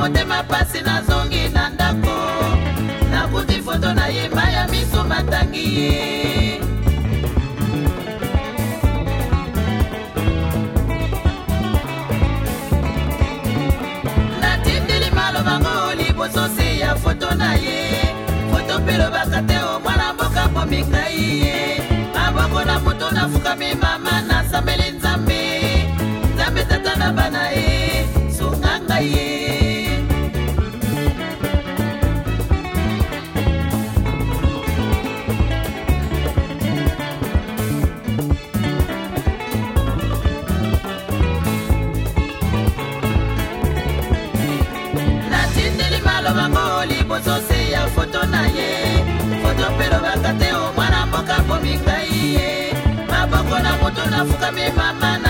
motema pasi nazongi na ndako nabuti foto na ye maya miso matangi ye natindeli malobango liboso se ya foto na ye foto mpe lobaka te o mwana mboka pomikai ye maboko na moto nafukami mama nasambeli nzambe nzambe tata na bana ye liboso se ya foto na ye foto mpe lobaka te o mwana mboka komikai ye maboko na moto nafukami mama na